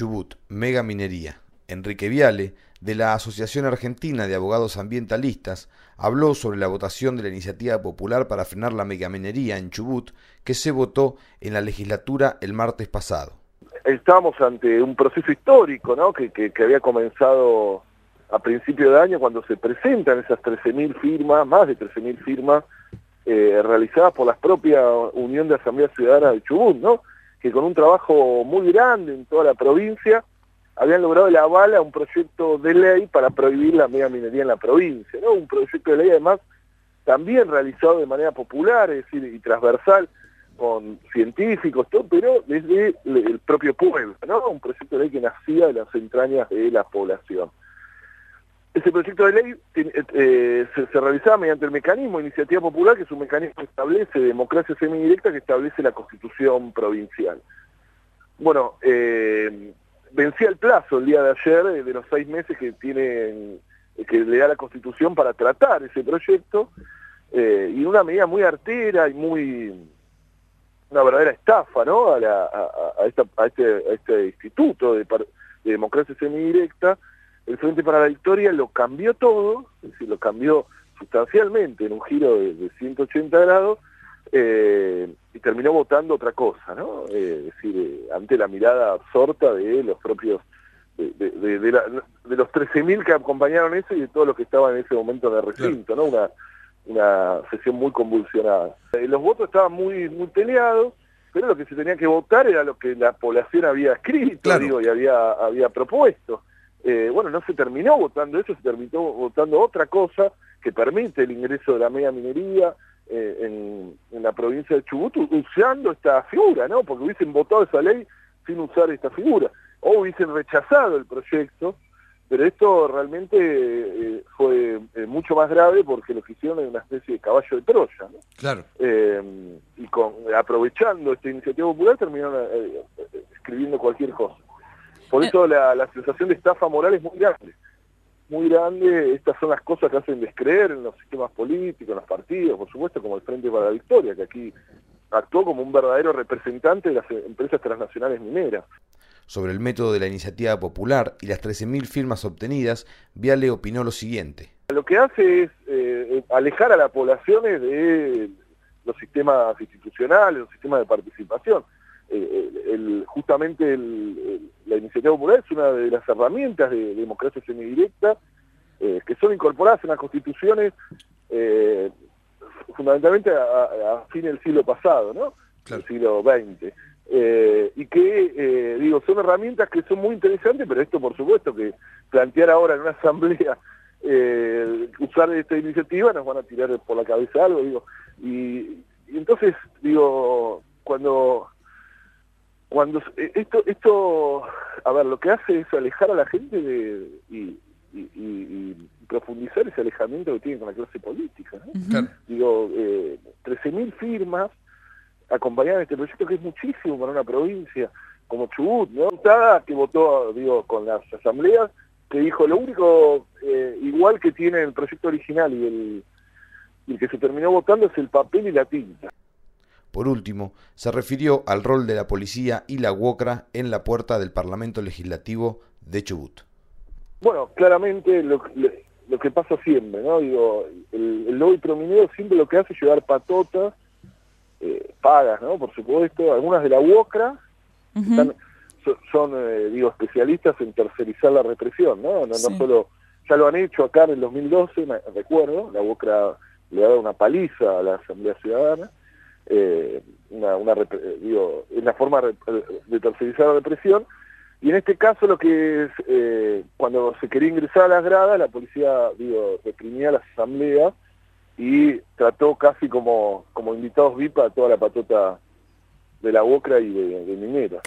Chubut, Mega Minería. Enrique Viale, de la Asociación Argentina de Abogados Ambientalistas, habló sobre la votación de la iniciativa popular para frenar la megaminería en Chubut, que se votó en la legislatura el martes pasado. Estamos ante un proceso histórico, ¿no? Que, que, había comenzado a principio de año cuando se presentan esas 13.000 firmas, más de 13.000 firmas, eh, realizadas por la propia Unión de Asamblea Ciudadana de Chubut, ¿no? Que con un trabajo muy grande en toda la provincia habían logrado el aval a un proyecto de ley para prohibir la mega minería en la provincia, ¿no? Un proyecto de ley además también realizado de manera popular, es decir, y transversal con científicos, todo, pero desde el propio pueblo, ¿no? Un proyecto de ley que nacía de las entrañas de la población. Ese proyecto de ley eh, se, realizaba mediante el mecanismo iniciativa popular, que es un mecanismo que establece democracia semidirecta, que establece la constitución provincial. Bueno, eh, vencía el plazo el día de ayer eh, de los seis meses que tiene que le da la constitución para tratar ese proyecto, y una medida muy artera y muy una verdadera estafa ¿no? a, este, este, instituto de, de democracia semidirecta, el Frente para la Victoria lo cambió todo, es decir, lo cambió sustancialmente en un giro de, 180 grados eh, y terminó votando otra cosa, ¿no? Eh, es decir, eh, ante la mirada absorta de los propios, de, de, de, de los 13.000 que acompañaron eso y de todos los que estaban en ese momento en el recinto, ¿no? Una, una sesión muy convulsionada. los votos estaban muy, muy peleados, pero lo que se tenía que votar era lo que la población había escrito, digo, y había, había propuesto. Eh, bueno, no se terminó votando eso, se terminó votando otra cosa que permite el ingreso de la media minería eh, en, la provincia de Chubut usando esta figura, ¿no? Porque hubiesen votado esa ley sin usar esta figura, o hubiesen rechazado el proyecto, pero esto realmente eh, fue mucho más grave porque lo que hicieron es una especie de caballo de Troya, ¿no? Claro. y con, aprovechando esta iniciativa popular terminaron escribiendo cualquier cosa. Por eh. eso la, la sensación de estafa moral es muy grande. Muy grande, estas son las cosas que hacen descreer en los sistemas políticos, en los partidos, por supuesto, como el Frente para la Victoria, que aquí actuó como un verdadero representante de las empresas transnacionales mineras. Sobre el método de la iniciativa popular y las 13.000 firmas obtenidas, Viale opinó lo siguiente. Lo que hace es eh, alejar a las poblaciones de los sistemas institucionales, los sistemas de participación. Eh, el, justamente la iniciativa popular es una de las herramientas de, democracia semidirecta eh, que son incorporadas en las constituciones eh, fundamentalmente a, fin del siglo pasado, ¿no? Del siglo XX. y que, digo, son herramientas que son muy interesantes, pero esto por supuesto que plantear ahora en una asamblea usar esta iniciativa nos van a tirar por la cabeza algo, digo. y entonces, digo, cuando cuando eh, esto esto a ver lo que hace es alejar a la gente de, y, profundizar ese alejamiento que tiene con la clase política ¿no? digo eh, 13.000 firmas acompañadas de este proyecto que es muchísimo para una provincia como Chubut no que votó digo con las asambleas que dijo lo único eh, igual que tiene el proyecto original y el, y el que se terminó votando es el papel y la tinta por último, se refirió al rol de la policía y la UOCRA en la puerta del Parlamento Legislativo de Chubut. Bueno, claramente lo, que pasa siempre, ¿no? Digo, el, el lobby prominero siempre lo que hace es llevar patotas, eh, pagas, ¿no? Por supuesto, algunas de la UOCRA son, eh, digo, especialistas en tercerizar la represión, ¿no? No, no solo, ya lo han hecho acá en el 2012, me recuerdo, la UOCRA le ha dado una paliza a la Asamblea Ciudadana, eh, una, una, digo, una forma de tercerizar la represión. Y en este caso lo que es, eh, cuando se quería ingresar a las gradas, la policía, digo, reprimía las asambleas y trató casi como, como invitados VIP a toda la patota de la UOCRA y de, de.